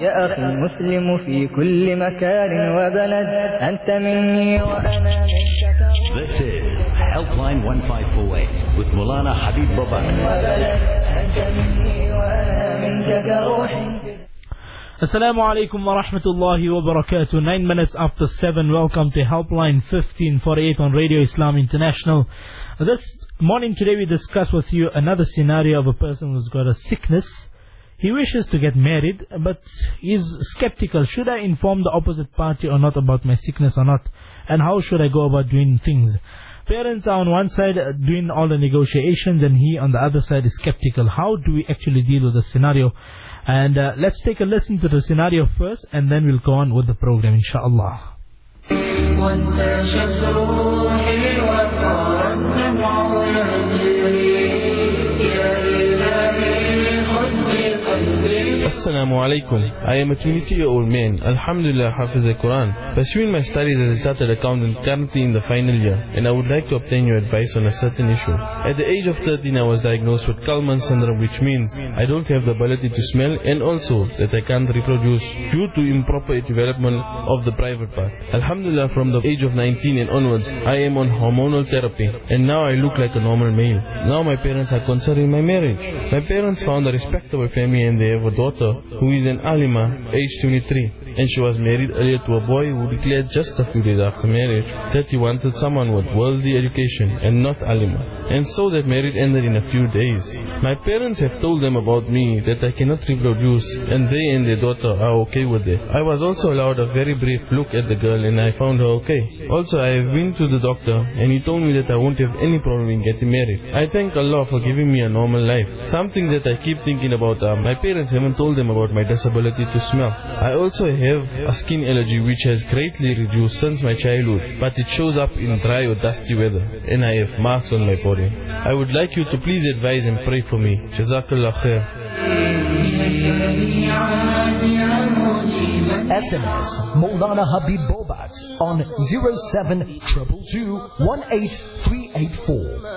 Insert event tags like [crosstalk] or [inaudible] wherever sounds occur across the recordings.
يا أخي المسلم في كل مكان وبلد أنت مني وأنا منك This is Helpline 1548 with Mulana Habib Bobat. Assalamu alaikum wa rahmatullahi wa barakatuh. Nine minutes after seven, welcome to Helpline 1548 on Radio Islam International. This morning today we discuss with you another scenario of a person who's got a sickness He wishes to get married, but he's skeptical. Should I inform the opposite party or not about my sickness or not? And how should I go about doing things? Parents are on one side uh, doing all the negotiations and he on the other side is skeptical. How do we actually deal with the scenario? And uh, let's take a listen to the scenario first and then we'll go on with the program inshallah. وانتشت روحي وصار الدمع يهجري Assalamu alaikum. I am a 22 year old man. Alhamdulillah, Hafiz al Quran. Pursuing my studies as a chartered accountant currently in the final year, and I would like to obtain your advice on a certain issue. At the age of 13, I was diagnosed with Kallmann syndrome, which means I don't have the ability to smell and also that I can't reproduce due to improper development of the private part. Alhamdulillah, from the age of 19 and onwards, I am on hormonal therapy, and now I look like a normal male. Now my parents are considering my marriage. My parents found a respectable family and they have a daughter who is an alima, age 23. And she was married earlier to a boy who declared just a few days after marriage that he wanted someone with worldly education and not alima. And so that marriage ended in a few days. My parents have told them about me that I cannot reproduce and they and their daughter are okay with it. I was also allowed a very brief look at the girl and I found her okay. Also I have been to the doctor and he told me that I won't have any problem in getting married. I thank Allah for giving me a normal life. Something that I keep thinking about are my parents haven't told them about my disability to smell. I also have a skin allergy which has greatly reduced since my childhood, but it shows up in dry or dusty weather and I have marks on my body. I would like you to please advise and pray for me. Jazakallah khair. SMS Maulana Habib Bobat on 07222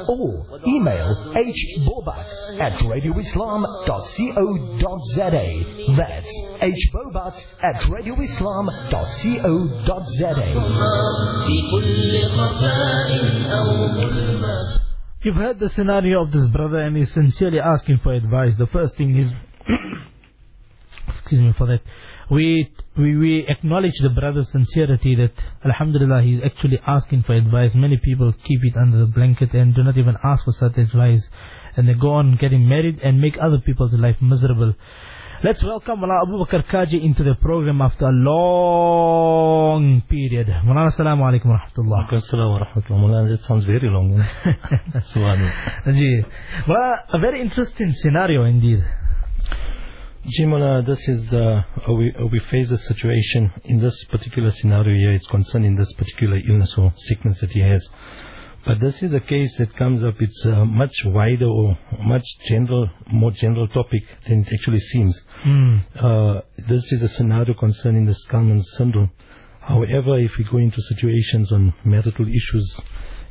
or email hbobat at radioislam.co.za. That's hbobat at radioislam.co.za. You've heard the scenario of this brother and he's sincerely asking for advice. The first thing is, [coughs] excuse me for that, we, we, we acknowledge the brother's sincerity that, alhamdulillah, he's actually asking for advice. Many people keep it under the blanket and do not even ask for such advice. And they go on getting married and make other people's life miserable. Let's welcome Mullah Abu Bakr Kaji into the program after a long period. Mullah, assalamu alaikum wa rahmatullah. Assalamu wa rahmatullah. That sounds very long. [laughs] Subhanallah. Well, a very interesting scenario indeed. Ji, Mulana, this is the, uh, we, uh, we face a situation in this particular scenario here. It's concerning this particular illness or sickness that he has. But this is a case that comes up, it's a much wider or much general, more general topic than it actually seems. Mm. Uh, this is a scenario concerning the Skalman syndrome. However, if we go into situations on marital issues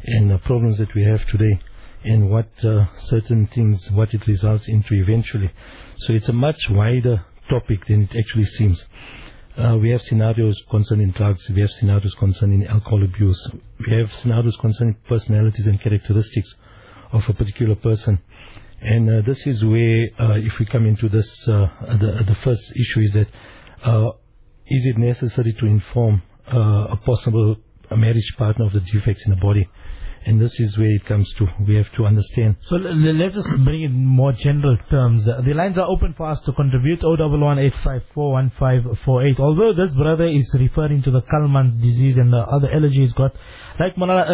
and problems that we have today, and what uh, certain things, what it results into eventually. So it's a much wider topic than it actually seems. Uh, we have scenarios concerning drugs, we have scenarios concerning alcohol abuse, we have scenarios concerning personalities and characteristics of a particular person. And uh, this is where, uh, if we come into this, uh, the, the first issue is that, uh, is it necessary to inform a possible marriage partner of the defects in the body? And this is where it comes to, we have to understand. So l- l- let's just bring it in more general terms. Uh, The lines are open for us to contribute 011-854-1548. Although this brother is referring to the Kallmann's disease and the other allergy he's got, like Manala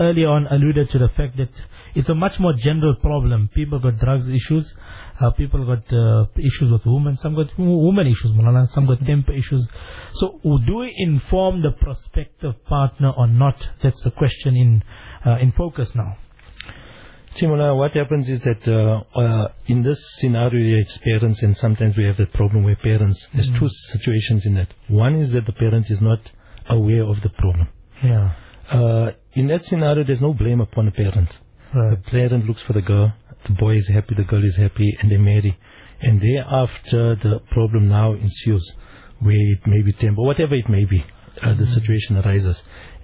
earlier on alluded to the fact that it's a much more general problem. People got drugs issues, uh, people got uh, issues with women, some got women issues, Manala, some got temper issues. So do we inform the prospective partner or not? That's the question in uh, in focus now. Chimola, what happens is that uh, uh, in this scenario, it's parents, and sometimes we have that problem where parents. There's two situations in that. One is that the parent is not aware of the problem. Yeah. Uh, in that scenario, there's no blame upon the parent. Right. The parent looks for the girl. The boy is happy. The girl is happy, and they marry. And thereafter, the problem now ensues, where it may be temper, whatever it may be, uh, the situation arises.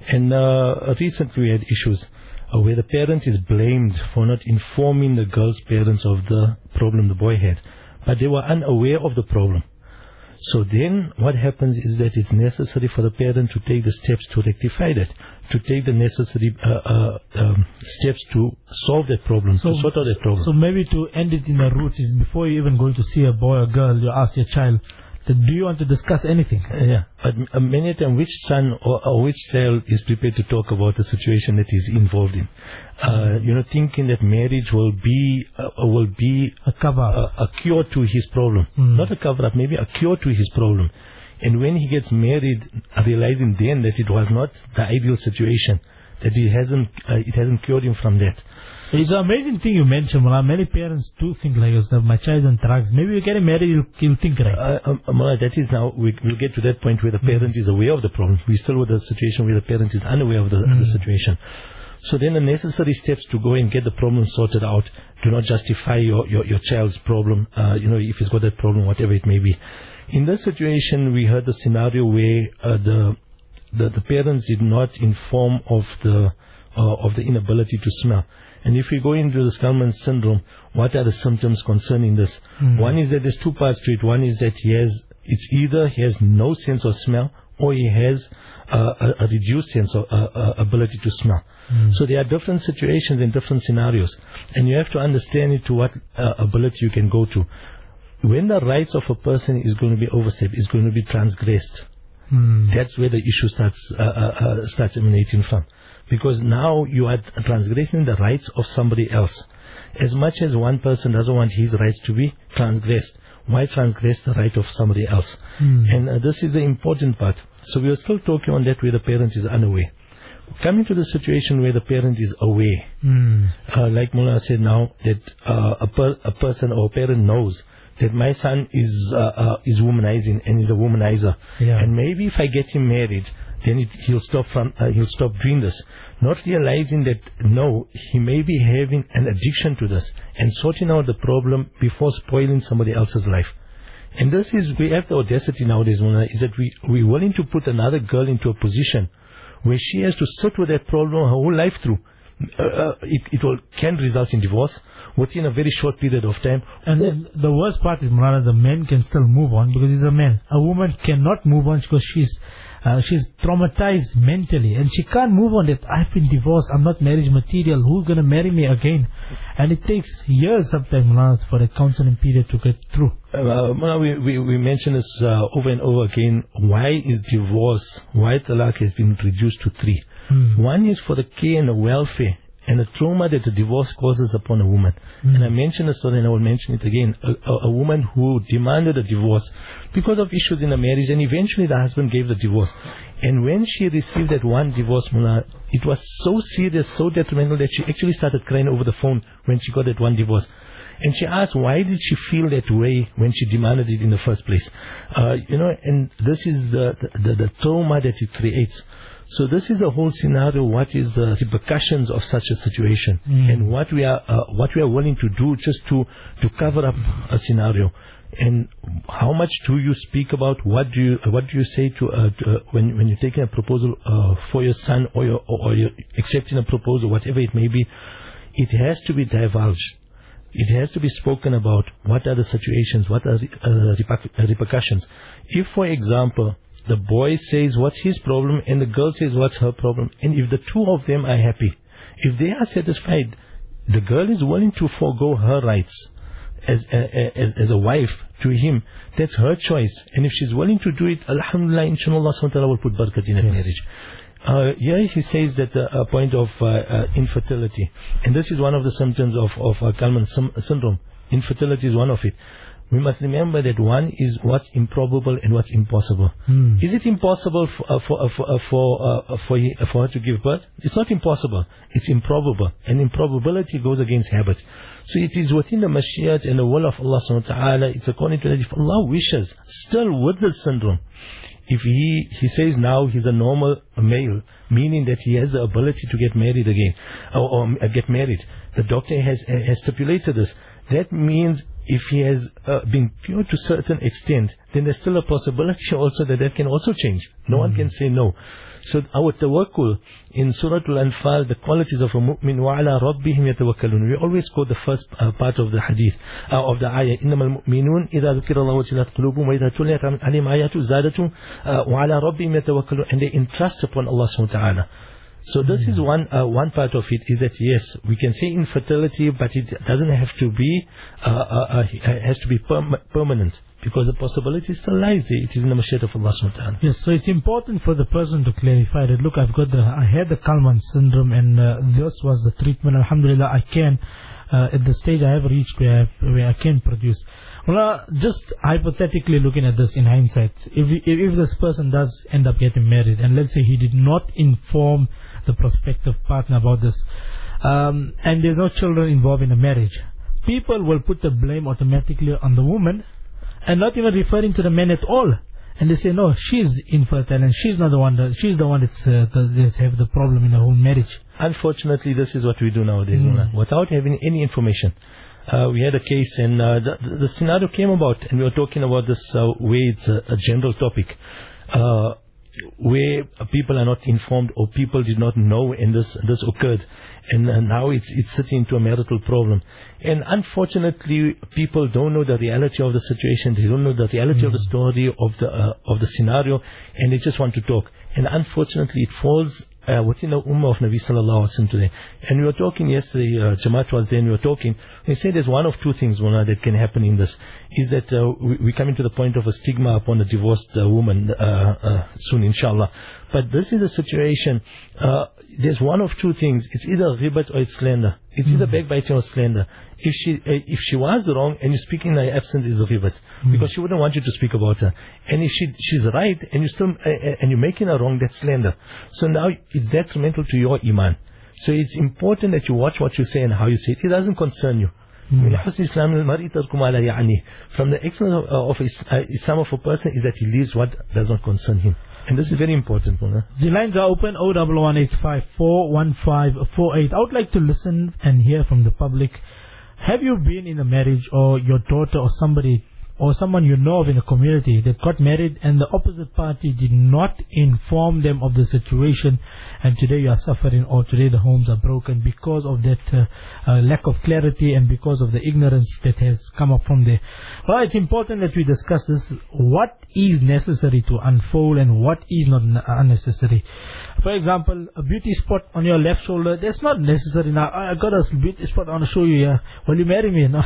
And uh, recently we had issues uh, where the parent is blamed for not informing the girl's parents of the problem the boy had, but they were unaware of the problem. So then what happens is that it's necessary for the parent to take the steps to rectify that, to take the necessary uh, uh, um, steps to solve that problem, to sort out that problem. So maybe to end it in the roots is before you even going to see a boy or girl, you ask your child, do you want to discuss anything? Yeah, but uh, many times which son or, or which child is prepared to talk about the situation that he's involved in? Uh, you know, thinking that marriage will be uh, will be A cover. a, a cure to his problem, Mm. not a cover up, maybe a cure to his problem. And when he gets married, realizing then that it was not the ideal situation, that it hasn't uh, it hasn't cured him from that. It's an amazing thing you mentioned, Mullah. Many parents do think like yourself, my child is on drugs. Maybe you get him married, you'll, you'll think right. Uh, um, uh, that is now, we, we'll get to that point where the parent is aware of the problem. We're still with the situation where the parent is unaware of the, the situation. So then the necessary steps to go and get the problem sorted out do not justify your, your, your child's problem, uh, you know, if he's got that problem, whatever it may be. In this situation, we heard the scenario where uh, the, the, the parents did not inform of the, uh, of the inability to smell. And if we go into the Skalman syndrome, what are the symptoms concerning this? One is that there's two parts to it. One is that he has, it's either he has no sense of smell or he has uh, a, a reduced sense of uh, uh, ability to smell. So there are different situations and different scenarios. And you have to understand it to what uh, ability you can go to. When the rights of a person is going to be overstepped, is going to be transgressed, Hmm. that's where the issue starts uh, uh, uh, starts emanating from, because now you are transgressing the rights of somebody else. As much as one person doesn't want his rights to be transgressed, why transgress the right of somebody else? And uh, this is the important part. So we are still talking on that where the parent is unaware. Coming to the situation where the parent is aware, Hmm. uh, like Mullah said now, that uh, a, per, a person or a parent knows that my son is uh, uh, is womanizing and is a womanizer, Yeah. and maybe if I get him married, then it, he'll stop from uh, he'll stop doing this. Not realizing that no, he may be having an addiction to this, and sorting out the problem before spoiling somebody else's life. And this is we have the audacity nowadays, Mullah, is that we we're willing to put another girl into a position where she has to sit with that problem her whole life through. Uh, uh, it it will, can result in divorce within a very short period of time. And then the worst part is, Mullah, the man can still move on because he's a man. A woman cannot move on because she's uh, she's traumatized mentally and she can't move on that I've been divorced, I'm not marriage material, who's going to marry me again? And it takes years sometimes, Mullah, for the counseling period to get through. Uh, we, we, we mention this uh, over and over again. Why is divorce, why talaq has been reduced to three? One is for the care and the welfare and the trauma that the divorce causes upon a woman. And I mentioned the story and I will mention it again. A, a, a woman who demanded a divorce because of issues in the marriage and eventually the husband gave the divorce. And when she received that one divorce, it was so serious, so detrimental that she actually started crying over the phone when she got that one divorce. And she asked, why did she feel that way when she demanded it in the first place? Uh, you know, and this is the, the, the trauma that it creates. So this is the whole scenario. What is the repercussions of such a situation, and what we are uh, what we are willing to do just to to cover up a scenario, and how much do you speak about? What do you what do you say to, uh, to uh, when when you're taking a proposal uh, for your son or your or, or you're accepting a proposal, whatever it may be? It has to be divulged. It has to be spoken about. What are the situations? What are the uh, reper- repercussions? If, for example, the boy says what's his problem and the girl says what's her problem, and if the two of them are happy, if they are satisfied, the girl is willing to forego her rights as a, as, as a wife to him. That's her choice, and if she's willing to do it, Alhamdulillah, inshallah, subhanahu will put barakat in that marriage. Uh, here he says that uh, a point of uh, uh, infertility, and this is one of the symptoms of of uh, Kallmann syndrome. Infertility is one of it. We must remember that one is what's improbable and what's impossible. Is it impossible for uh, for uh, for uh, for, uh, for, he- for her to give birth? It's not impossible. It's improbable, and improbability goes against habit. So it is within the mashiach and the will of Allah subhanahu wa taala. It's according to that. If Allah wishes, still with the syndrome, if he he says now he's a normal male, meaning that he has the ability to get married again, or, or uh, get married, the doctor has has stipulated this. That means if he has uh, been pure to a certain extent, then there's still a possibility also that that can also change. No one can say no. So our tawakkul in Surah Al-Anfal, the qualities of a mu'min, وَعَلَى رَبِّهِمْ يَتَوَكَّلُونَ. We always quote the first uh, part of the hadith, uh, of the ayah, إِنَّمَا الْمُؤْمِنُونَ إِذَا ذُكِرَ اللَّهُ وَجِلَتْ قُلُوبُهُم وَإِذَا تُلِيَتْ عَلَيْهِمْ آيَاتُ زَادَتْهُمْ uh, وَعَلَى رَبِّهِمْ يَتَوَكَّلُونَ And they entrust upon Allah subhanahu wa ta'ala. So this is one uh, one part of it is that yes, we can say infertility, but it doesn't have to be uh, uh, uh, has to be perm- permanent because the possibility still lies there. It is in the mashiach of Allah subhanahu wa ta'ala. Yes, so it's important for the person to clarify that, look, I've got the, I had the Kallmann syndrome and uh, this was the treatment. Alhamdulillah, I can, uh, at the stage I have reached where, I- where I can produce. Well, uh, just hypothetically looking at this in hindsight, if, if, if this person does end up getting married and let's say he did not inform the prospective partner about this, um, and there's no children involved in the marriage, people will put the blame automatically on the woman and not even referring to the men at all. And they say, no, she's infertile and she's not the one that, she's the one that's, uh, that- that's have the problem in the whole marriage. Unfortunately, this is what we do nowadays, Mullah, without having any information. Uh, we had a case, and uh, the, the scenario came about, and we were talking about this uh, way it's a, a general topic, uh, where people are not informed or people did not know, and this this occurred, and uh, now it's it's sitting into a marital problem. And unfortunately, people don't know the reality of the situation. They don't know the reality of the story of the uh, of the scenario, and they just want to talk. And unfortunately, it falls uh, within the ummah of Nabi sallallahu alaihi wasallam today. And we were talking yesterday, uh, Jamaat was there, and we were talking. They said there's one of two things, Mullah, that can happen in this. Is that uh, we, we coming to the point of a stigma upon a divorced uh, woman uh, uh, soon, inshallah. But this is a situation, uh, there's one of two things. It's either ribat or it's slander. It's either mm-hmm. backed by or slander. If she eh, if she was wrong and you speak in her absence is a rivet mm. Mm-hmm. because she wouldn't want you to speak about her. And if she she's right and you still eh, eh, and you're making her wrong, that's slander. So now it's detrimental to your iman. So it's important that you watch what you say and how you say it. It doesn't concern you. Mm. From the excellence of, uh, of Islam of a person is that he leaves what does not concern him. And this is very important. Mullah. The lines are open 0118541548. I would like to listen and hear from the public. Have you been in a marriage or your daughter or somebody or someone you know of in the community that got married and the opposite party did not inform them of the situation and today you are suffering or today the homes are broken because of that uh, uh, lack of clarity and because of the ignorance that has come up from there. Well, it's important that we discuss this. What is necessary to unfold and what is not n- unnecessary. For example, a beauty spot on your left shoulder, that's not necessary. Now, I got a beauty spot I want to show you here. Will you marry me? No.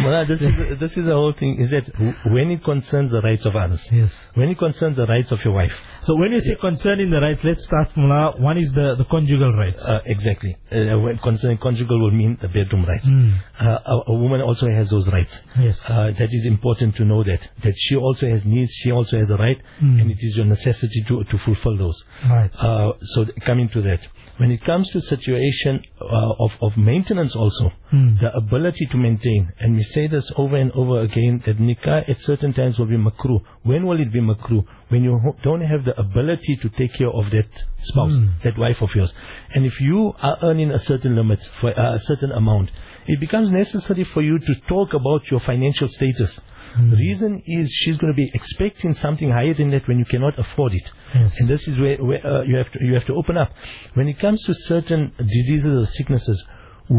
Mullah, [laughs] this, is, this is the whole thing, is that when it concerns the rights of others, yes. when it concerns the rights of your wife, So when you say concerning the rights, let's start from One is the, the conjugal rights. uh, exactly. Uh, when concerning conjugal will mean the bedroom rights. Mm. Uh, a, a woman also has those rights. Yes. Uh, that is important to know that. That she also has needs, she also has a right, Mm. and it is your necessity to, to fulfill those. Right. Uh, so th- coming to that, when it comes to situation uh, of, of maintenance also, Mm. the ability to maintain, and we say this over and over again, that nikah at certain times will be makruh. When will it be makruh? When you don't have the ability to take care of that spouse, Mm. that wife of yours. And if you are earning a certain limit, for uh, a certain amount, it becomes necessary for you to talk about your financial status. The reason is she's going to be expecting something higher than that when you cannot afford it. Yes. And this is where, where uh, you have to you have to open up. When it comes to certain diseases or sicknesses,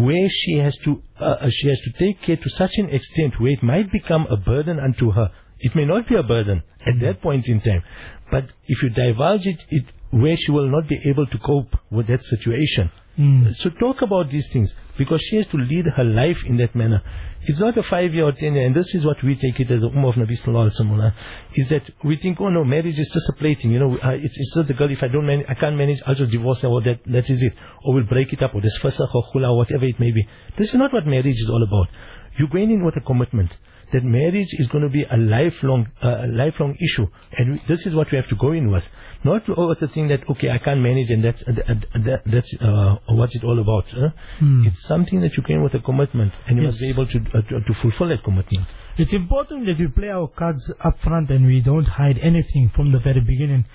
where she has to uh, uh, she has to take care to such an extent where it might become a burden unto her. It may not be a burden at that point in time, but if you divulge it, it where she will not be able to cope with that situation. Mm. So talk about these things because she has to lead her life in that manner. It's not a five year or ten year, and this is what we take it as a ummah of Nabi Sallallahu Alaihi Wasallam, is that we think, oh no, marriage is just a plaything, you know, it's, it's just a girl, if I don't manage, I can't manage, I'll just divorce her, or that, that is it. Or we'll break it up, or there's fasakh or khula, or whatever it may be. This is not what marriage is all about. You're going in with a commitment that marriage is going to be a lifelong, uh, a lifelong issue, and we, this is what we have to go in with. Not over the thing that okay, I can't manage, and that's uh, that, that's uh, what's it all about. Huh? Hmm. It's something that you go in with a commitment, and you Yes. must be able to, uh, to to fulfill that commitment. It's important that we play our cards up front and we don't hide anything from the very beginning.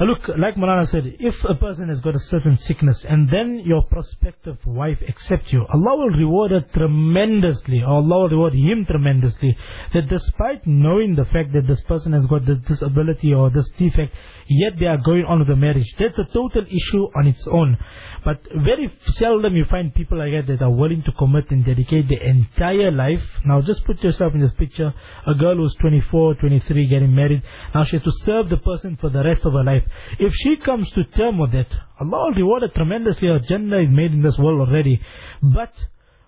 Look, like Marana said, if a person has got a certain sickness and then your prospective wife accepts you, Allah will reward her tremendously, or Allah will reward him tremendously, that despite knowing the fact that this person has got this disability or this defect, yet they are going on with the marriage. That's a total issue on its own. But very seldom you find people like that that are willing to commit and dedicate their entire life. Now just put yourself in this picture. A girl who's 24, 23 getting married. Now she has to serve the person for the rest of her life. If she comes to term with it, Allah will reward her tremendously. Her Jannah is made in this world already. But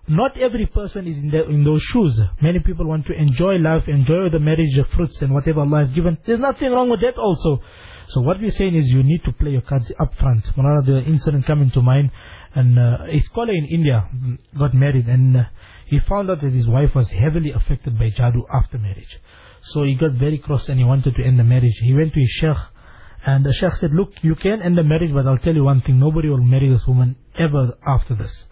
not every person is in, the, in those shoes. Many people want to enjoy life, enjoy the marriage, the fruits and whatever Allah has given. There's nothing wrong with that also. So what we're saying is you need to play your cards up front. One the incident coming to mind, and uh, a scholar in India got married, and uh, he found out that his wife was heavily affected by jadoo after marriage. So he got very cross and he wanted to end the marriage. He went to his sheikh, and the sheikh said, "Look, you can end the marriage, but I'll tell you one thing: nobody will marry this woman ever after this."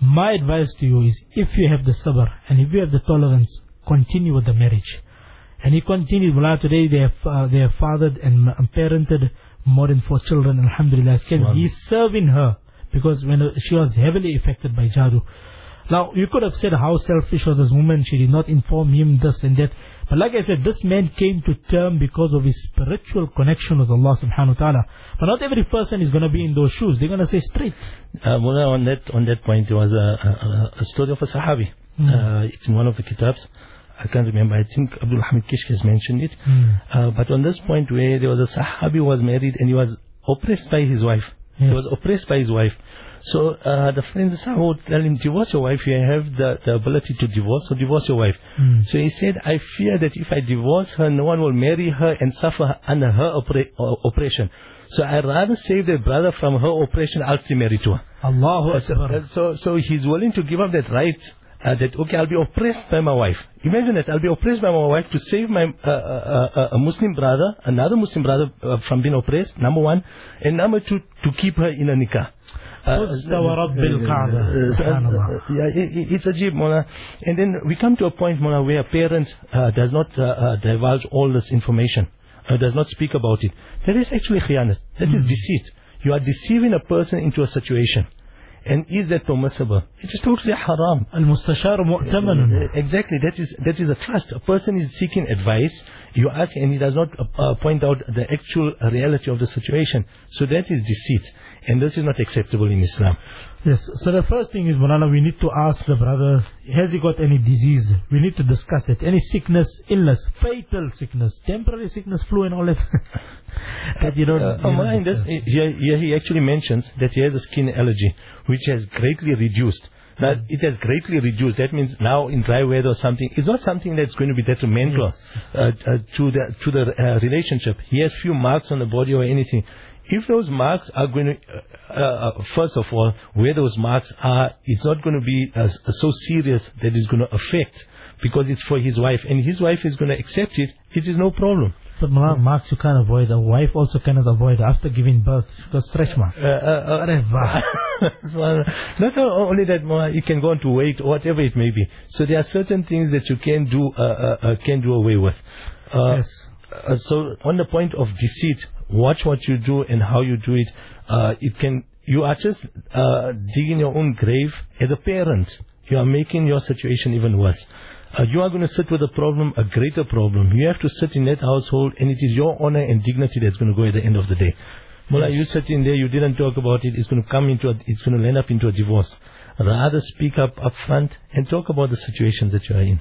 My advice to you is, if you have the sabr and if you have the tolerance, continue with the marriage. And he continued, Mullah, today they have, uh, they have fathered and parented more than four children, alhamdulillah. He's serving her because when uh, she was heavily affected by jadoo. Now, you could have said how selfish was this woman, she did not inform him this and that. But like I said, this man came to term because of his spiritual connection with Allah subhanahu wa ta'ala. But not every person is going to be in those shoes. They're going to say straight. Uh, Mullah, on that, on that point, there was a, a, a story of a Sahabi. Hmm. Uh, it's in one of the kitabs. I can't remember. I think Abdul Hamid Kishk has mentioned it. Mm. Uh, but on this point where there was a Sahabi was married and he was oppressed by his wife. He was oppressed by his wife. So uh, the friend would tell him, divorce your wife. You have the, the ability to divorce, so divorce your wife. Mm. So he said, I fear that if I divorce her, no one will marry her and suffer under her oppre- uh, oppression. So I'd rather save the brother from her oppression, I'll still marry to her. Allahu So, Akbar. so, so he's willing to give up that right. Uh, that okay, I'll be oppressed by my wife. Imagine that I'll be oppressed by my wife to save my uh, uh, uh, a Muslim brother, another Muslim brother uh, from being oppressed. Number one, and number two, to keep her in a nikah. Mustawa Rabbil Kaaba. uh, Subhanallah. uh, yeah, it, it- it's a jeep, Mona. And then we come to a point, Mona, where parents uh, does not uh, uh, divulge all this information, uh, does not speak about it. That is actually khiyanat. That is deceit. You are deceiving a person into a situation. And is that permissible? It is totally haram. المستشار مؤتمن Uh, Exactly, that is that is a trust. A person is seeking advice. You ask, and he does not uh, uh, point out the actual reality of the situation. So that is deceit, and this is not acceptable in Islam. Yes, so the first thing is, Mulana, we need to ask the brother, has he got any disease? We need to discuss that. Any sickness, illness, fatal sickness, temporary sickness, flu and all that. [laughs] that you don't... Uh, you this, here he actually mentions that he has a skin allergy, which has greatly reduced. Now, it has greatly reduced. That means now in dry weather or something, it's not something that's going to be detrimental uh, uh, to the to the uh, relationship. He has few marks on the body or anything. If those marks are going to, uh, uh, first of all, where those marks are, it's not going to be uh, so serious that it's going to affect because it's for his wife, and his wife is going to accept it. It is no problem. But marks you can't avoid. A wife also cannot avoid after giving birth. She got stretch marks. Uh, uh, uh, Whatever. [laughs] Not only that, you can go on to weight or whatever it may be. So there are certain things that you can do, uh, uh, uh, can do away with. Uh, Yes. uh, so on the point of deceit, watch what you do and how you do it. Uh, it can, you are just uh, digging your own grave as a parent. You are making your situation even worse. Uh, you are going to sit with a problem, a greater problem. You have to sit in that household, and it is your honor and dignity that's going to go at the end of the day. Mullah, you sit in there, you didn't talk about it, it's going to come into a, it's going to end up into a divorce. Rather speak up up front and talk about the situations that you are in.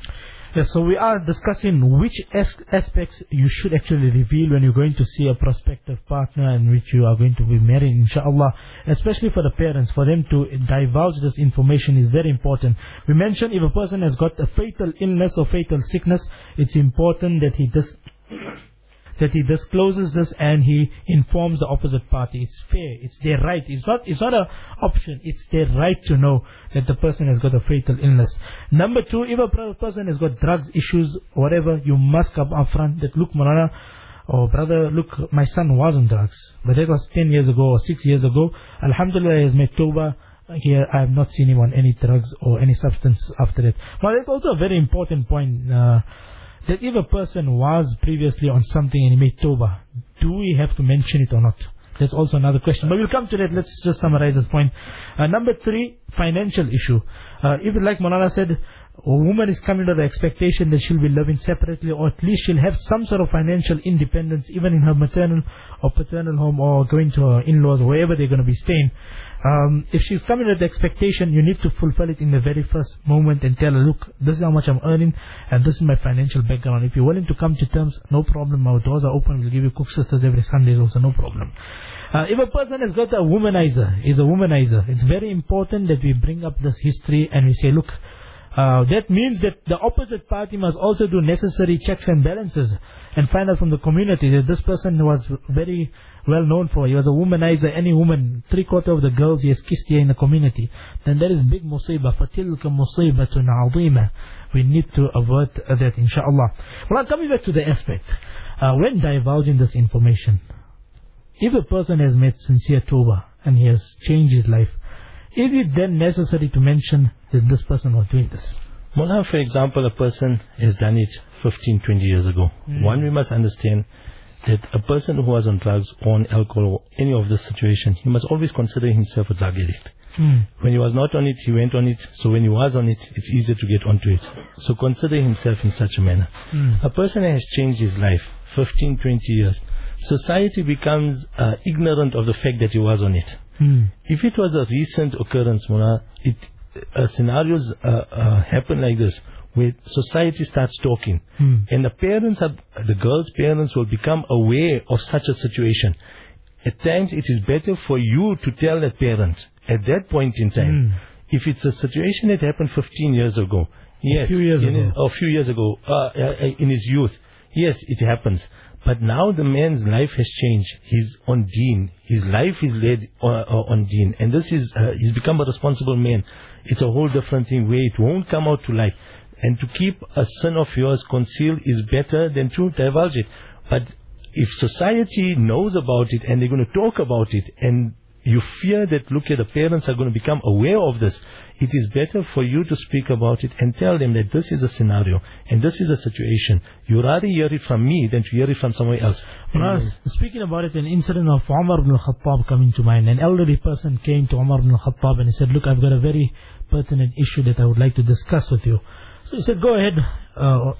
Yes, so we are discussing which as- aspects you should actually reveal when you're going to see a prospective partner and which you are going to be marrying, inshallah. Especially for the parents, for them to divulge this information is very important. We mentioned if a person has got a fatal illness or fatal sickness, it's important that he dis- that he discloses this and he informs the opposite party. It's fair. It's their right. It's not. It's not a option. It's their right to know that the person has got a fatal illness. Number two, if a person has got drugs issues, whatever, you must come up front. That look, Marana, or brother, look, my son was on drugs, but that was ten years ago or six years ago. Alhamdulillah, he has made tawbah. Here, I have not seen him on any drugs or any substance after that. Now, that's also a very important point. Uh, that if a person was previously on something and he made tawbah, do we have to mention it or not? That's also another question. But we'll come to that. Let's just summarize this point. Uh, number three, financial issue. Uh, if, like Monana said, a woman is coming to the expectation that she'll be living separately or at least she'll have some sort of financial independence even in her maternal or paternal home or going to her in-laws, wherever they're going to be staying. Um, if she's coming with expectation, you need to fulfill it in the very first moment and tell her, look, this is how much I'm earning and this is my financial background. If you're willing to come to terms, no problem. Our doors are open. We'll give you koeksisters every Sunday also, no problem. Uh, if a person has got a womanizer, is a womanizer, it's very important that we bring up this history and we say, look, uh, that means that the opposite party must also do necessary checks and balances and find out from the community that this person was very well known for. He was a womanizer. Any woman, three quarter of the girls he has kissed here in the community. Then that is big musibah. فَتِلْكَ مُصِيبَةٌ عَظِيمَةٌ We need to avert that, inshallah. Well, coming back to the aspect. Uh, when divulging this information, if a person has made sincere tawbah and he has changed his life, is it then necessary to mention that this person was doing this? Mullah, for example, a person has done it 15, 20 years ago. Mm. One, we must understand that a person who was on drugs or on alcohol or any of this situation, he must always consider himself a drug addict. Mm. When he was not on it, he went on it. So when he was on it, it's easier to get onto it. So consider himself in such a manner. Mm. A person has changed his life 15, 20 years. Society becomes uh, ignorant of the fact that he was on it. Mm. If it was a recent occurrence, Mona, it, uh, scenarios uh, uh, happen like this, where society starts talking, Mm. and the parents, are, the girl's parents will become aware of such a situation. At times, it is better for you to tell that parent at that point in time. Mm. If it's a situation that happened 15 years ago, yes, a few years in ago. His, a few years ago, uh, uh, in his youth, yes, it happens. But now the man's life has changed. He's on dean. His life is led uh, uh, on dean. And this is, uh, he's become a responsible man. It's a whole different thing where it won't come out to light. And to keep a sin of yours concealed is better than to divulge it. But if society knows about it and they're going to talk about it and you fear that, look at the parents are going to become aware of this, it is better for you to speak about it and tell them that this is a scenario and this is a situation. You rather hear it from me than to hear it from somewhere else. Mm-hmm. Well, speaking about it, an incident of Umar ibn al-Khattab coming to mind. An elderly person came to Umar ibn al-Khattab and he said, look, I've got a very pertinent issue that I would like to discuss with you. So he said, go ahead, uh,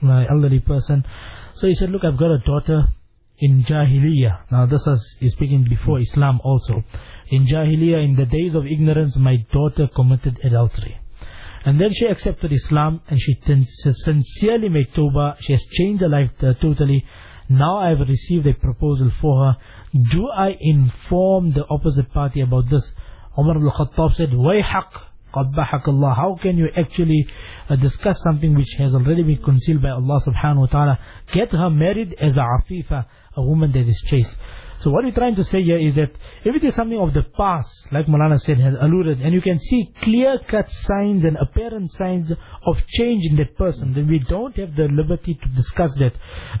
my elderly person. So he said, look, I've got a daughter in Jahiliyyah. Now this is, he's speaking before Islam also. In Jahiliyyah, in the days of ignorance, my daughter committed adultery. And then she accepted Islam and she sincerely made tawbah. She has changed her life uh, totally. Now I have received a proposal for her. Do I inform the opposite party about this? Umar al-Khattab said, Wayhaq, qabbahak Allah. How can you actually uh, discuss something which has already been concealed by Allah subhanahu wa ta'ala? Get her married as a afifa, a woman that is chaste. So what we're trying to say here is that if it is something of the past, like Malana said, has alluded, and you can see clear-cut signs and apparent signs of change in that person, then we don't have the liberty to discuss that.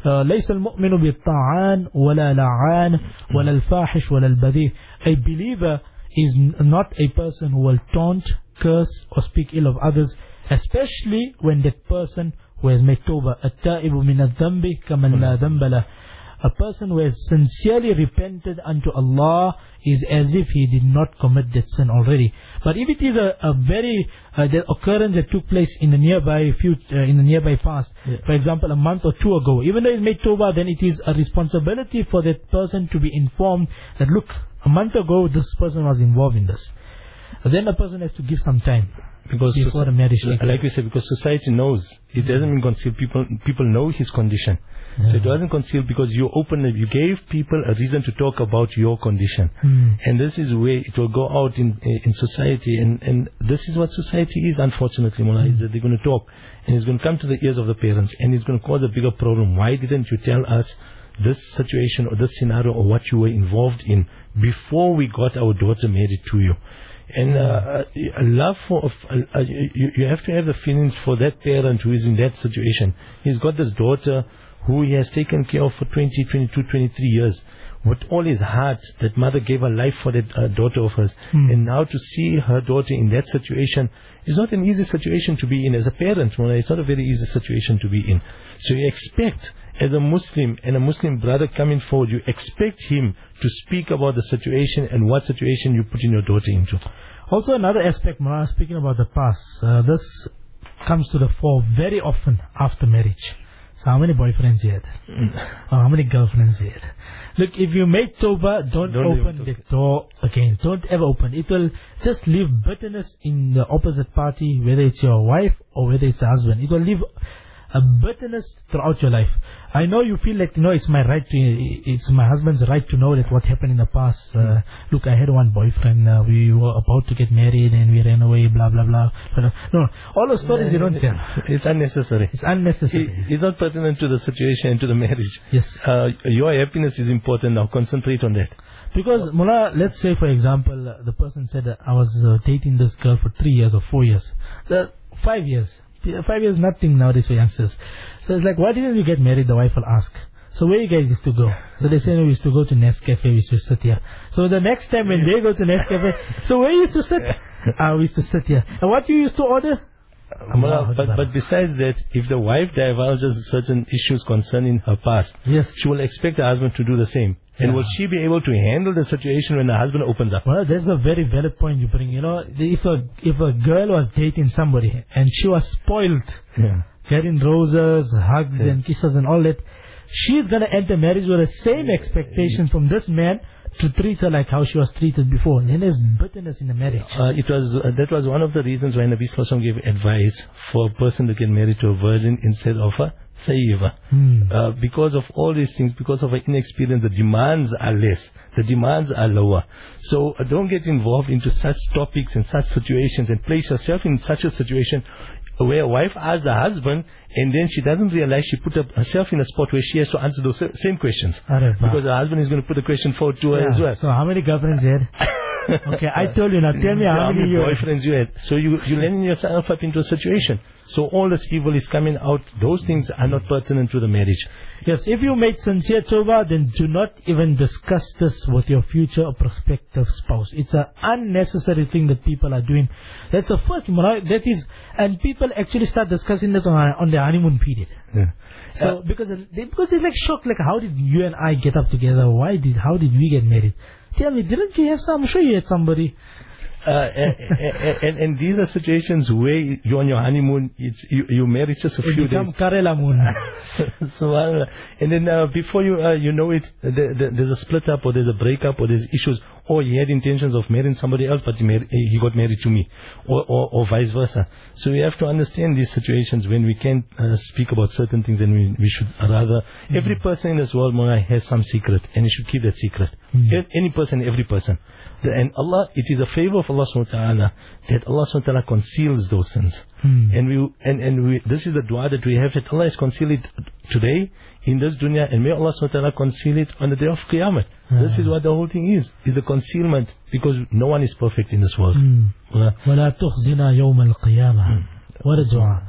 Uh, ليس المؤمن بالطعان ولا لعان ولا الفاحش ولا البذيء. A believer is n- not a person who will taunt, curse, or speak ill of others, especially when that person who has made tawbah. التائب من الذنب كمن لا ذنب له. A person who has sincerely repented unto Allah is as if he did not commit that sin already. But if it is a, a very uh, the occurrence that took place in the nearby future, uh, in the nearby past, for example, a month or two ago, even though he made tawbah, then it is a responsibility for that person to be informed that look, a month ago this person was involved in this. Then a person has to give some time because before the marriage. like we said, because society knows it doesn't mean conceal. People people know his condition, so it doesn't conceal because you open you gave people a reason to talk about your condition, Hmm. and this is where it will go out in in society, and and this is what society is. Unfortunately, Mullah, is that they're going to talk, and it's going to come to the ears of the parents, and it's going to cause a bigger problem. Why didn't you tell us? This situation or this scenario or what you were involved in before we got our daughter married to you. And uh, uh, a love for, uh, you, you have to have the feelings for that parent who is in that situation. He's got this daughter who he has taken care of for 20, 22, 23 years. With all his heart, that mother gave her life for that uh, daughter of hers. And now to see her daughter in that situation is not an easy situation to be in as a parent. Mona. It's not a very easy situation to be in. So you expect as a Muslim and a Muslim brother coming forward, you expect him to speak about the situation and what situation you put in your daughter into. Also, another aspect, Mara, speaking about the past, uh, this comes to the fore very often after marriage. So, how many boyfriends you had? Or how many girlfriends you had? Look, if you make Toba, don't, Don't open the door again. Don't ever open. It will just leave bitterness in the opposite party, whether it's your wife or whether it's the husband. It will leave a bitterness throughout your life. I know you feel like, you know, it's my right to, it's my husband's right to know that what happened in the past. Uh, look, I had one boyfriend, uh, we were about to get married and we ran away, blah, blah, blah. Uh, no, all those stories you don't tell. It's unnecessary. It's unnecessary. It- It's not pertinent to the situation and to the marriage. Yes. Uh, your happiness is important now. Concentrate on that. Because, Mullah, let's say, for example, uh, the person said, I was uh, dating this girl for three years or four years. The, five years. Five years, nothing nowadays for youngsters. So it's like, why didn't you get married? The wife will ask. So where you guys used to go? So they say, no, we used to go to Nescafe, we used to sit here. So the next time when they go to Nescafe, so where you used to sit? [laughs] Ah, we used to sit here. And what you used to order? But, but besides that, if the wife divulges certain issues concerning her past, Yes. she will expect the husband to do the same. And Yeah. will she be able to handle the situation when the husband opens up? Well, that's a very valid point you bring. You know, if a if a girl was dating somebody and she was spoiled, Yeah. getting roses, hugs, and kisses and all that, she's gonna enter marriage with the same expectation from this man to treat her like how she was treated before. And then there's bitterness in the marriage. Uh, it was uh, that was one of the reasons why Nabi Sallallahu gave advice for a person to get married to a virgin instead of a sayyiva. Hmm. Uh, because of all these things, because of our inexperience, the demands are less, the demands are lower. So uh, don't get involved into such topics and such situations and place yourself in such a situation where a wife asks the husband and then she doesn't realize she put herself in a spot where she has to answer those same questions. Because the husband is going to put a question forward to her Yeah, as well. So how many girlfriends you had? [laughs] okay, I told you now. Tell me how, many you had. boyfriends you had. So you you landing yourself up into a situation. So all this evil is coming out. Those things are not pertinent to the marriage. Yes, if you made sincere tawbah, then do not even discuss this with your future or prospective spouse. It's an unnecessary thing that people are doing. That's the first, that is, and people actually start discussing this on, on their honeymoon period. Yeah. So uh, because they, because it's like shocked, like how did you and I get up together? Why did how did we get married? Tell me, didn't you have some? I'm sure you had somebody. Uh, and, and, and these are situations where you're on your honeymoon, it's, you, you married just a It few days. Karela moon. [laughs] so, uh, and then uh, before you uh, you know it, there, there- there's a split up or there's a breakup or there's issues. Or he had intentions of marrying somebody else, but he, married, he got married to me, or, or, or vice versa. So we have to understand these situations when we can't uh, speak about certain things, and we, we should rather. Every person in this world, Mona, has some secret, and he should keep that secret. A- Any person, every person. And Allah, it is a favor of Allah subhanahu wa ta'ala that Allah subhanahu wa ta'ala conceals those sins. Hmm. And we and, and we this is the dua that we have that Allah has concealed it today in this dunya and may Allah subhanahu wa ta'ala conceal it on the day of Qiyamah. This is what the whole thing is, is the concealment because no one is perfect in this world. Hmm. Uh, ولا تخزنا يوم القيامة what a dua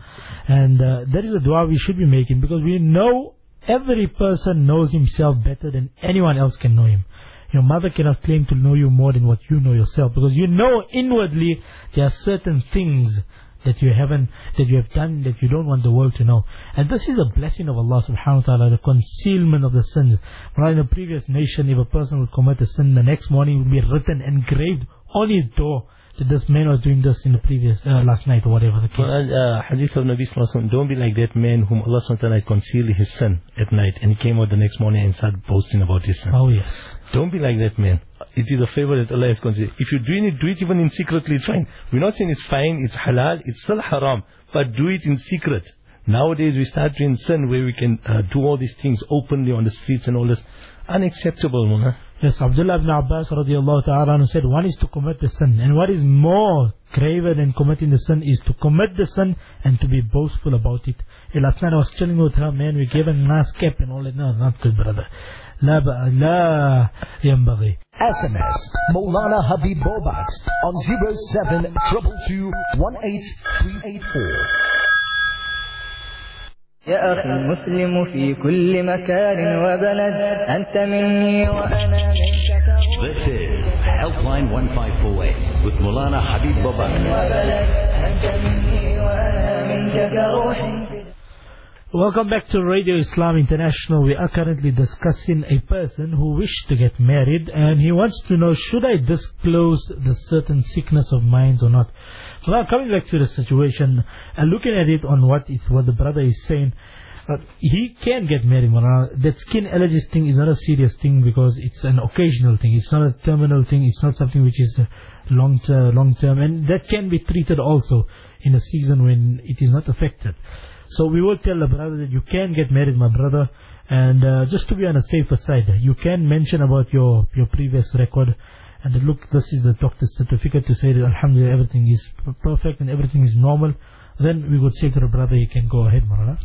and uh, that is the dua we should be making because we know every person knows himself better than anyone else can know him your mother cannot claim to know you more than what you know yourself because you know inwardly there are certain things that you haven't, that you have done that you don't want the world to know. And this is a blessing of Allah subhanahu wa ta'ala, the concealment of the sins. Right in the previous nation, if a person would commit a sin, the next morning would be written, engraved on his door that this man was doing this in the previous, uh, last night or whatever the case. well, uh, hadith of Nabi Sallallahu don't be like that man whom Allah subhanahu concealed his sin at night and he came out the next morning and started boasting about his sin. Oh yes. Don't be like that, man. It is a favor that Allah has concealed. If you're doing it, do it even in secretly. It's fine. We're not saying it's fine, it's halal, it's still haram, but do it in secret. Nowadays, we start doing sin where we can uh, do all these things openly on the streets and all this. Unacceptable, man. Yes, Abdullah ibn Abbas radiallahu ta'ala anhu said, one is to commit the sin, and what is more graver than committing the sin is to commit the sin and to be boastful about it. And last night I was chilling with her, man, we gave a nice cap and all that. No, not good, brother. لا بأ لا ينبغي SMS Maulana Habib Bobat on 0722218384. يا أخي المسلم في كل مكان وبلد أنت مني وأنا منك كروح This is Helpline 1548 with Mulana Habib Babak. وبلد أنت مني وأنا منك كروح Welcome back to Radio Islam International. We are currently discussing a person who wished to get married and he wants to know should I disclose the certain sickness of mine or not. So now coming back to the situation and looking at it on what is what the brother is saying, uh, he can get married. That skin allergies thing is not a serious thing because it's an occasional thing. It's not a terminal thing. It's not something which is long term, long term, and that can be treated also in a season when it is not affected. So we will tell the brother that you can get married, my brother, and uh, just to be on a safer side, you can mention about your your previous record. And look, this is the doctor's certificate to say that Alhamdulillah everything is perfect and everything is normal then we would say to the brother, he can go ahead, Marana.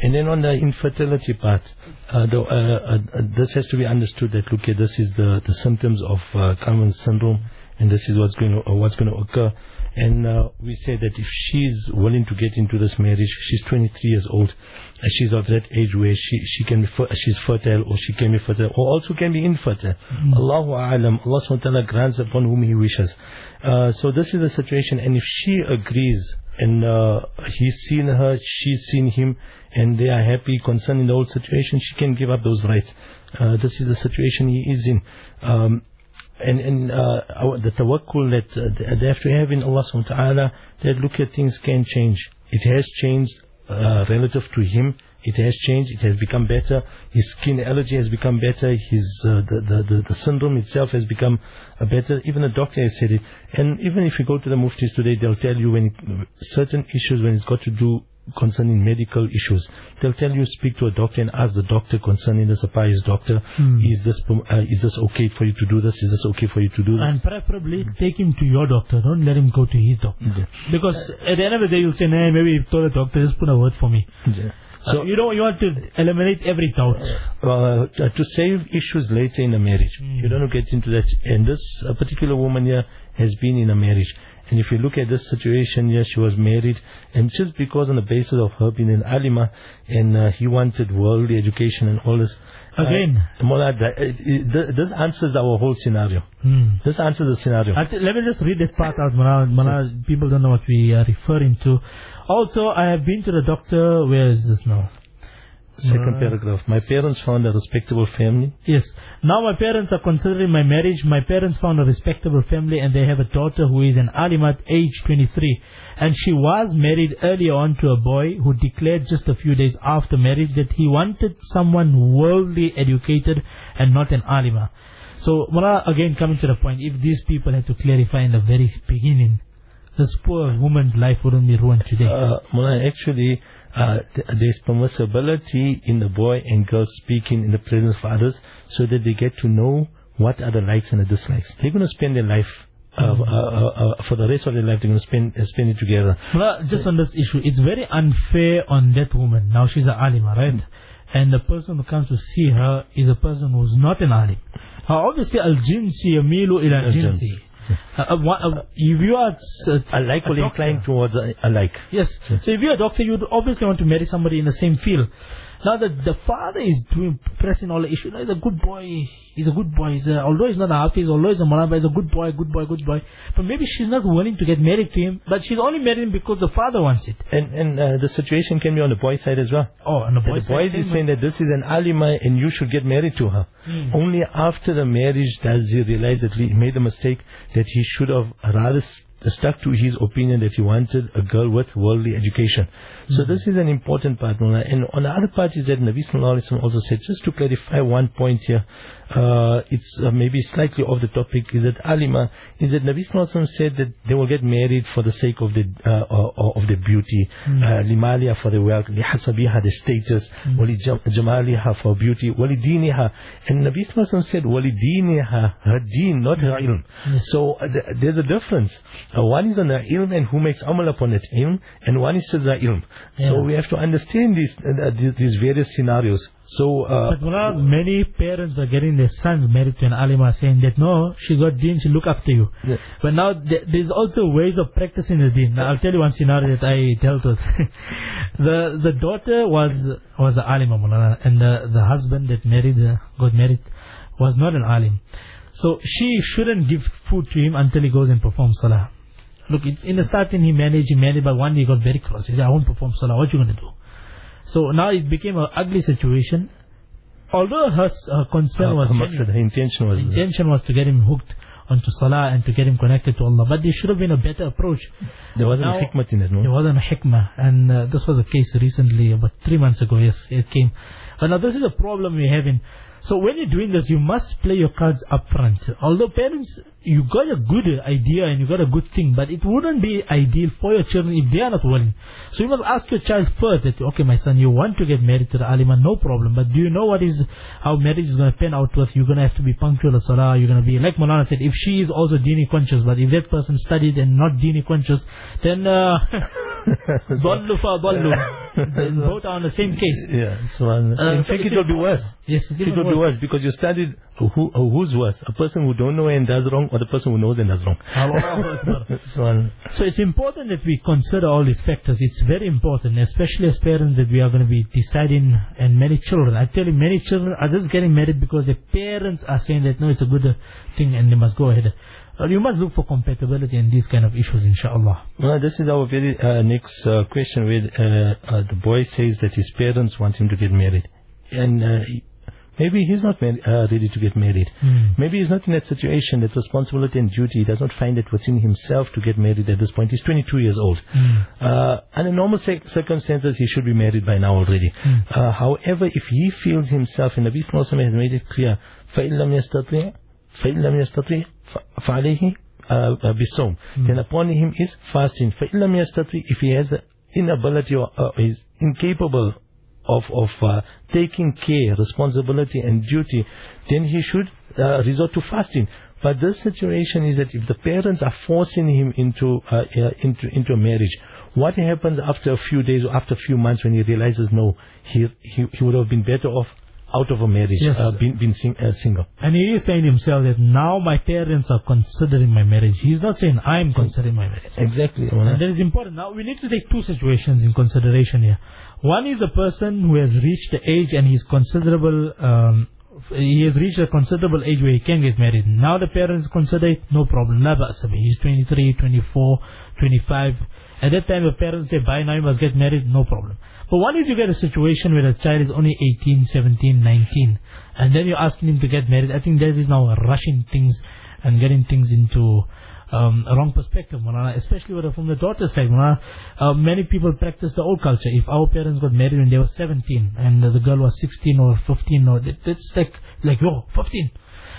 And then on the infertility part, uh, the, uh, uh, this has to be understood that, look, this is the, the symptoms of uh, Kallmann syndrome, and this is what's going to, uh, what's going to occur. And uh, we say that if she's willing to get into this marriage, she's 23 years old, uh, she's of that age where she, she can be, she's fertile or she can be fertile or also can be infertile. Mm. Allahu A'lam, Allah SWT grants upon whom He wishes. Uh, so this is the situation, and if she agrees and uh, he's seen her, she's seen him, and they are happy concerned in the whole situation, she can give up those rights. Uh, this is the situation he is in. Um, and and uh, the tawakkul that uh, they have to have in Allah subhanahu wa ta'ala, that look at things can change. It has changed uh, relative to him it has changed. It has become better. His skin allergy has become better. His uh, the, the, the, the syndrome itself has become uh, better. Even the doctor has said it. And even if you go to the muftis today, they'll tell you when it, certain issues when it's got to do concerning medical issues. They'll tell you speak to a doctor and ask the doctor concerning the surprise doctor, hmm. is this uh, is this okay for you to do this? Is this okay for you to do this? And preferably take him to your doctor. Don't let him go to his doctor. Yeah. Because at the end of the day, you'll say, nah, maybe you told the doctor, just put a word for me. Yeah. So uh, you don't you want to eliminate every doubt. Uh, to save issues later in a marriage. Mm. You don't get into that. And this particular woman here has been in a marriage. And if you look at this situation yes, she was married, and just because on the basis of her being an alima, and uh, he wanted worldly education and all this. Again, uh, this answers our whole scenario. Hmm. This answers the scenario. Let me just read that part out. Mana people don't know what we are referring to. Also, I have been to the doctor. Where is this now? Second paragraph. My parents found a respectable family. Yes. Now my parents are considering my marriage. My parents found a respectable family and they have a daughter who is an alimat, age 23. And she was married earlier on to a boy who declared just a few days after marriage that he wanted someone worldly educated and not an alima. So, Mara, again coming to the point, if these people had to clarify in the very beginning, this poor woman's life wouldn't be ruined today. Uh, Mara, actually, uh, th- there's permissibility in the boy and girl speaking in the presence of others so that they get to know what are the likes and the dislikes. They're going to spend their life uh, uh, uh, uh, for the rest of their life, they're going to spend uh, spend it together. Well, just on this issue, it's very unfair on that woman. Now she's an alima, right? Mm. And the person who comes to see her is a person who's not an alim. obviously, al jinsi yamilu ila jinsi. Uh, uh, uh, if you are uh, alike or inclined towards alike. Yes. So if you're a doctor, you'd obviously want to marry somebody in the same field. Now the the father is doing pressing all the issue. he's a good boy. He's a good boy. He's a, although he's not a hafiz, although he's a mullah, he's a good boy, good boy, good boy. But maybe she's not willing to get married to him. But she's only marrying him because the father wants it. And and uh, the situation can be on the boy side as well. Oh, on the boy side. The boy is saying that this is an alima and you should get married to her. Mm. Only after the marriage does he realize that he made a mistake that he should have rather stuck to his opinion that he wanted a girl with worldly education. Mm-hmm. So this is an important part. And on the other part is that Nabi Sallallahu Alaihi Wasallam also said, just to clarify one point here, uh, it's uh, maybe slightly off the topic, is that Alima, is that Nabi Sallallahu Alaihi Wasallam said that they will get married for the sake of the, uh, of the beauty, mm-hmm. uh, limalia for the wealth, lihasabiha, the status, mm-hmm. wali jamaliha for beauty, wali diniha. And Nabi Sallallahu Alaihi Wasallam said, wali diniha, her deen, not her ilm. So uh, th- there's a difference. Uh, one is on the ilm and who makes amal upon that ilm, and one is to the ilm. Yeah. So we have to understand these, uh, these various scenarios. So, uh, but many parents are getting their sons married to an alima, saying that no, she got deen, she look after you. Yeah. But now th- there's also ways of practicing the deen. Now, I'll tell you one scenario that I dealt with. [laughs] the the daughter was was an alima, and the the husband that married uh, got married was not an alim. So she shouldn't give food to him until he goes and performs salah. Look, in the starting he managed, he managed, but one day he got very cross. He said, I won't perform salah. What are you going to do? So now it became an ugly situation. Although her, concern was Her her intention was intention was to get him hooked onto Salah and to get him connected to Allah. But there should have been a better approach. there wasn't Now- a hikmah in it, no? There wasn't a hikmah, and uh, this was a case recently, about three months ago. Yes, it came. But now this is a problem we have having. So when you're doing this, you must play your cards up front. Although parents, you got a good idea and you got a good thing, but it wouldn't be ideal for your children if they are not willing. So you must ask your child first that, okay, my son, you want to get married to the alima, no problem, but do you know what is, how marriage is going to pan out with? You're going to have to be punctual at salah, you're going to be, like Molana said, if she is also dini conscious, but if that person studied and not dini conscious, then, uh, [laughs] [laughs] Dallu fa. Both [laughs] are on the same case. Yeah. Uh, in so fact, it will be worse. Yes, it, will be worse because you studied who, who's worse, a person who don't know and does wrong, or the person who knows and does wrong. [laughs] Uh, so, it's important that we consider all these factors. It's very important, especially as parents, that we are going to be deciding and many children. Actually, many children are just getting married because their parents are saying that no, it's a good thing and they must go ahead. Uh, you must look for compatibility in these kind of issues, inshallah. well, this is our very uh, next uh, question where uh, uh, the boy says that his parents want him to get married. And uh, he- maybe he's not mar- uh, ready to get married. Mm. Maybe he's not in that situation, that responsibility and duty. He does not find it within himself to get married at this point. He's 22 years old. Mm. Uh, under normal cir- circumstances, he should be married by now already. Mm. Uh, however, if he feels himself, and Nabi Sallallahu Alaihi Wasallam has made it clear, فَإِن لَمْ يَسْتَطِعْ فَإِن لَمْ يَسْتَطِعْ ف- فَعَلَيْهِ uh, uh, بِالصَّوْمِ Then upon him is fasting. فَإِن لَمْ يَسْتَطِعْ If he has the inability or uh, is incapable of of uh, taking care, responsibility and duty, then he should uh, resort to fasting. But this situation is that if the parents are forcing him into uh, uh, into into a marriage, what happens after a few days or after a few months when he realizes no, he he, he would have been better off out of a marriage, Yes. uh, being, being sing, uh, single. And he is saying himself that now my parents are considering my marriage. He's not saying I'm considering my marriage. Exactly. And that is important. Now, we need to take two situations in consideration here. One is a person who has reached the age and he's considerable, um, he has reached a considerable age where he can get married. Now the parents consider it, no problem. La ba'sa bih. He's 23, 24, 25. At that time, the parents say, by now you must get married, no problem. But one is you get a situation where the child is only 18, 17, 19, and then you're asking him to get married. I think that is now rushing things and getting things into um, a wrong perspective, especially from the daughter's side. Uh, many people practice the old culture. If our parents got married when they were 17 and the girl was 16 or 15, or that, that's like, like, yo, 15.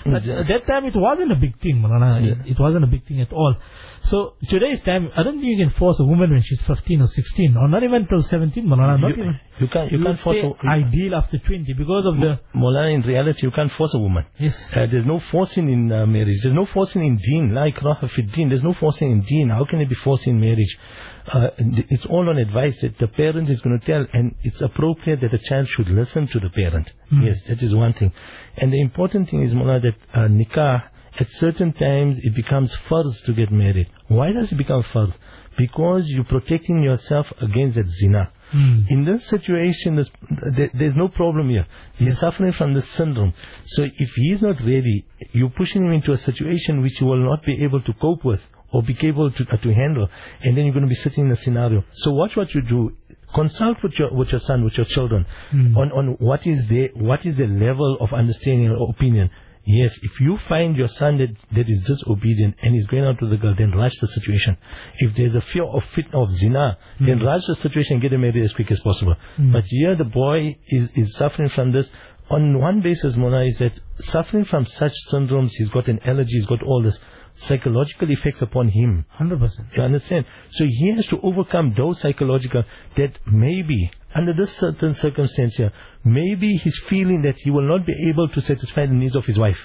But at that time it wasn't a big thing, Mulana. It, it wasn't a big thing at all. So today's time, I don't think you can force a woman when she's 15 or 16, or not even till 17, Mulana. Not You, even. you can't you You can't force a, ideal after 20 because of the Molana, in reality, you can't force a woman. yes. Uh, there's no forcing in uh, marriage. There's no forcing in deen. Like ikraha fi deen. There's no forcing in deen. How can it be forcing in marriage? Uh, it's all on advice that the parent is going to tell, and it's appropriate that the child should listen to the parent. Mm. Yes, that is one thing. And the important thing is, Mullah, that uh, nikah, at certain times, it becomes farz to get married. Why does it become farz? Because you're protecting yourself against that zina. Mm. In this situation, there's, there, there's no problem here. He's suffering from this syndrome. So if he's not ready, you're pushing him into a situation which he will not be able to cope with or be able to, uh, to handle. And then you're going to be sitting in a scenario. So watch what you do. Consult with your, with your son, with your children, Mm. on, on what is their, what is the level of understanding or opinion. Yes, if you find your son that, that is disobedient and is going out to the girl, then rush the situation. If there's a fear of fitna of zina, then rush the situation and get him married as quick as possible. Mm. But here the boy is, is suffering from this. On one basis, Mona, is that suffering from such syndromes, he's got an allergy, he's got all this psychological effects upon him. 100%. You understand? So he has to overcome those psychological that maybe under this certain circumstance here, maybe he's feeling that he will not be able to satisfy the needs of his wife.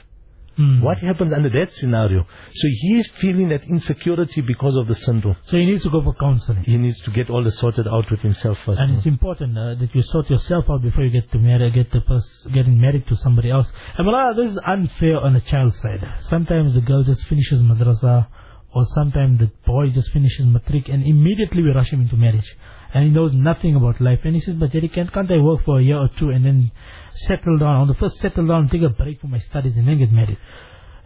Mm. What happens under that scenario? So he is feeling that insecurity because of the syndrome. So he needs to go for counseling. He needs to get all this sorted out with himself first. And it's important uh, that you sort yourself out before you get to marry, get the person getting married to somebody else. And Mullah, this is unfair on the child's side. Sometimes the girl just finishes madrasa, or sometimes the boy just finishes matric, and immediately we rush him into marriage. And he knows nothing about life. And he says, but Daddy, can't, can't I work for a year or two and then settle down? On the first settle down, take a break from my studies and then get married.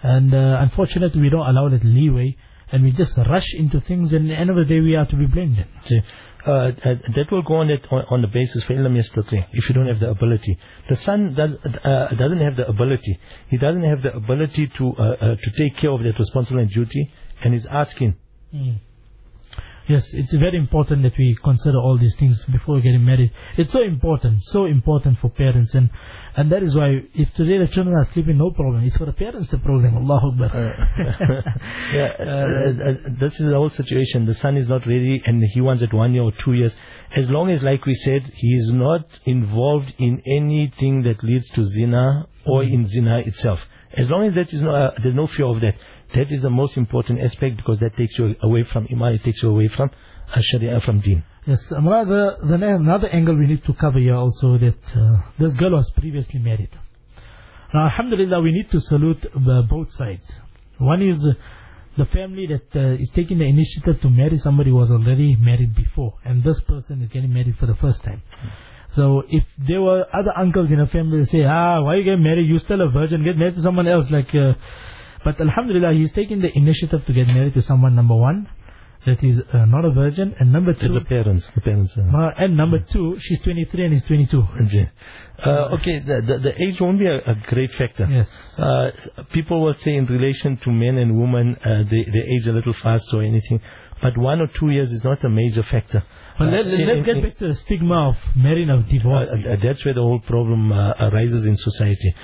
And uh, unfortunately, we don't allow that leeway. And we just rush into things, and at the end of the day, we are to be blamed. See, uh, uh, that will go on it on, on the basis for ilm yastati, if you don't have the ability. The son does, uh, doesn't have the ability. He doesn't have the ability to uh, uh, to take care of that responsibility and duty, and he's asking. Mm. Yes, it's very important that we consider all these things before getting married. It's so important, so important for parents, and and that is why if today the children are sleeping, no problem. It's for the parents the problem. Allahu Akbar. [laughs] yeah, [laughs] uh, uh, this is the whole situation. The son is not ready, and he wants it one year or two years. As long as, like we said, he is not involved in anything that leads to zina or in zina itself. As long as that is no, uh, there's no fear of that. That is the most important aspect because that takes you away from iman, it takes you away from sharia, from deen. Yes, another, the, another angle we need to cover here also that uh, this girl was previously married. Now, alhamdulillah, we need to salute uh, both sides. One is uh, the family that uh, is taking the initiative to marry somebody who was already married before, and this person is getting married for the first time. So if there were other uncles in a family say, ah, why you get married? You still a virgin, get married to someone else. Like, uh, but Alhamdulillah, he's taking the initiative to get married to someone, number one, that is uh, not a virgin, and number two, It's the parents. The parents. Uh, uh, and number two, she's 23 and he's 22. uh, okay, the, the, the age won't be a, a great factor. Yes. Uh, people will say in relation to men and women, uh, they, they age a little fast or anything. But one or two years is not a major factor. But let, Uh, let's in- get back to the stigma of marrying of divorce. uh, uh, that's where the whole problem uh, arises in society.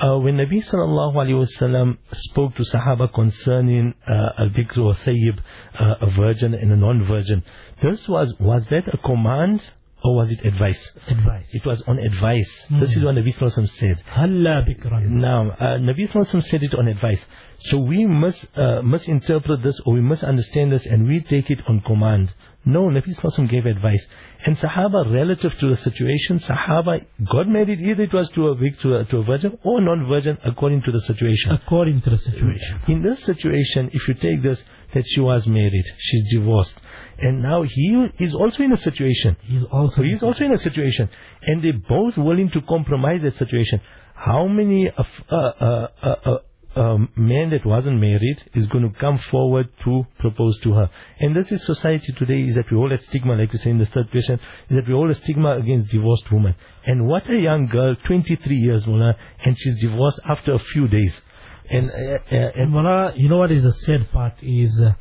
Uh, when Nabi sallallahu alaihi wasallam spoke to Sahaba concerning uh, al-bikr or thayyib, uh, a virgin and a non-virgin, this was was that a command or was it advice? Advice. It was on advice. This is what Nabi sallallahu alaihi wasallam said. Halla bikran. Now, uh, Nabi Sallallahu said it on advice. So we must uh, misinterpret this or we misunderstand this and we take it on command. No, Nabi Sallallahu gave advice. And Sahaba, relative to the situation, Sahaba got married either it was to a, vig- to a, to a virgin or non-virgin according to the situation. According to the situation. In this situation, if you take this, that she was married, she's divorced, and now he is also in a situation. He's also. So he's also in a situation, and they're both willing to compromise that situation. How many of uh, uh, uh, uh, um, man that wasn't married is going to come forward to propose to her? And this is society today. Is that we hold that stigma, like we say in the third question, is that we hold a stigma against divorced women. And what a young girl, 23 years, Mullah, and she's divorced after a few days. And uh, uh, And you know what is the sad part is, uh,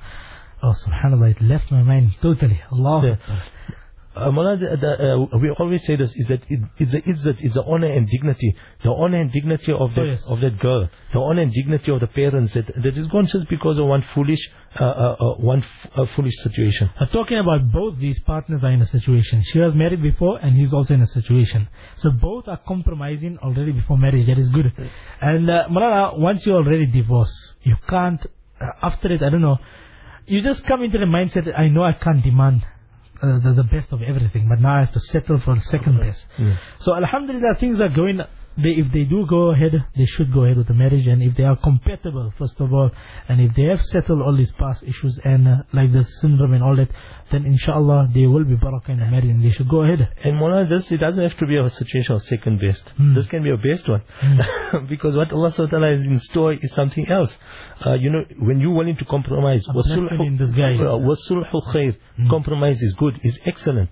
oh subhanallah, it left my mind totally. Allah. Yeah. Mullah, the, the, uh, we always say this is that it, it's the it's the it's the honor and dignity, the honor and dignity of that Oh, yes. of that girl, the honor and dignity of the parents that that is gone just because of one foolish uh, uh, uh, one f- uh, foolish situation. I'm talking about both these partners are in a situation. She was married before and he's also in a situation. So both are compromising already before marriage. That is good. And uh, Malala, once you're already divorced, you can't, uh, after it, I don't know, you just come into the mindset, that I know I can't demand uh, the, the best of everything, but now I have to settle for the second best. So Alhamdulillah, things are going. They, if they do go ahead, they should go ahead with the marriage, and if they are compatible, first of all, and if they have settled all these past issues and uh, like the syndrome and all that, then inshallah they will be barakah in the marriage, and they should go ahead. And Mona, this it doesn't have to be a situation of second best. Hmm. This can be a best one, [laughs] because what Allah Subhanahu wa Taala is in store is something else. Uh, you know, when you're willing to compromise, A blessing in disguise. uh, wasulhu khair, Hmm. compromise is good, is excellent.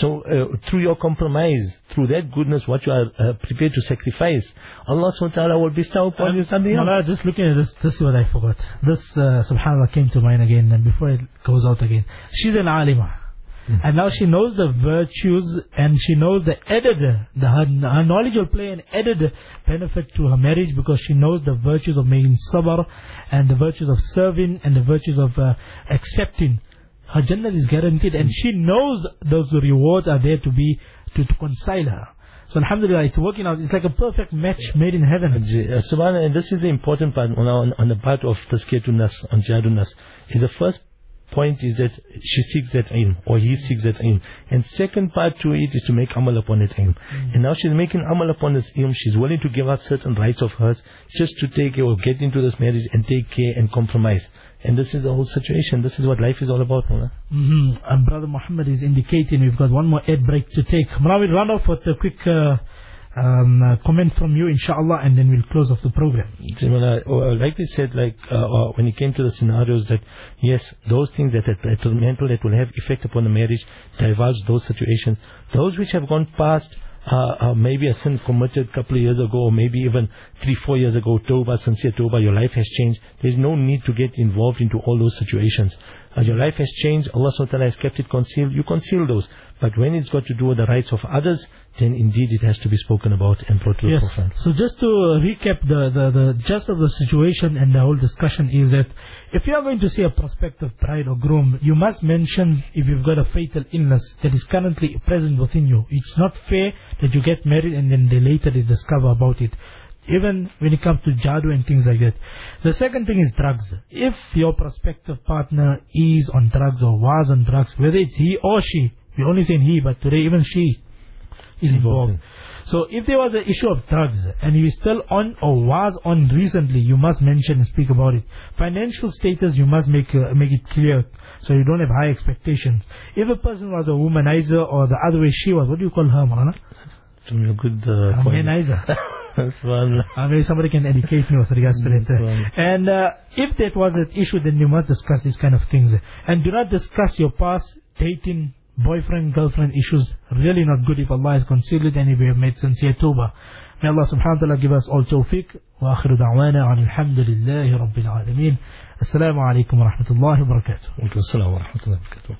So uh, through your compromise, through that goodness, what you are uh, prepared to sacrifice, Allah Subhanahu wa Taala will bestow upon you something else. Just looking at this, this is what I forgot. This, uh, subhanAllah, came to mind again, and before it goes out again. She's an alima. And now she knows the virtues and she knows the added, the, her, her knowledge will play an added benefit to her marriage because she knows the virtues of making sabr and the virtues of serving and the virtues of uh, accepting. Her Jannah is guaranteed and she knows those rewards are there to be, to, to her. So Alhamdulillah, it's working out. It's like a perfect match made in heaven. Uh, Subhanallah, and this is the important part on, on, on the part of Tazkiyatun Nafs, on Jihadun Nafs, is the first point is that she seeks that aim, or he seeks that aim. And second part to it is to make amal upon that aim. And now she's making amal upon this aim, she's willing to give up certain rights of hers just to take care or get into this marriage and take care and compromise. And this is the whole situation. This is what life is all about, Mullah. hmm And Brother Muhammad is indicating we've got one more ad break to take. We run off with a quick uh, um, uh, comment from you, inshallah, and then we'll close off the program. Uh, like we said, like uh, uh, when it came to the scenarios that yes, those things that are detrimental that will have effect upon the marriage, divulge those situations. Those which have gone past, uh, uh, maybe a sin committed a couple of years ago, or maybe even three, four years ago, Toba, sincere Toba, your life has changed. There's no need to get involved into all those situations. Uh, your life has changed. Allah subhanahu wa ta'ala has kept it concealed. You conceal those. But when it's got to do with the rights of others, then indeed it has to be spoken about and brought to the Yes. forefront. So just to recap the, the, the gist of the situation and the whole discussion is that if you are going to see a prospective bride or groom, you must mention if you've got a fatal illness that is currently present within you. It's not fair that you get married and then they later they discover about it. Even when it comes to jadoo and things like that. The second thing is drugs. If your prospective partner is on drugs or was on drugs, whether it's he or she, we only saying he, but today even she is involved. Involved. So if there was an issue of drugs and he is still on or was on recently, you must mention and speak about it. Financial status, you must make uh, make it clear so you don't have high expectations. If a person was a womanizer or the other way she was, what do you call her, Marana? A good uh, A [laughs] point. womanizer. Subhanallah. Uh, maybe somebody can educate me with regards to That's that. right. And uh, if that was an issue, then you must discuss these kind of things. And do not discuss your past dating, boyfriend, girlfriend issues. Really not good if Allah has concealed it and if we have made sincere tawbah. May Allah subhanahu wa ta'ala give us all tawfiq. وآخر دعوانا عن الحمد لله رب العالمين. السلام عليكم ورحمة الله وبركاته. Wa alaikum assalam wa rahmatullahi wa barakatuh.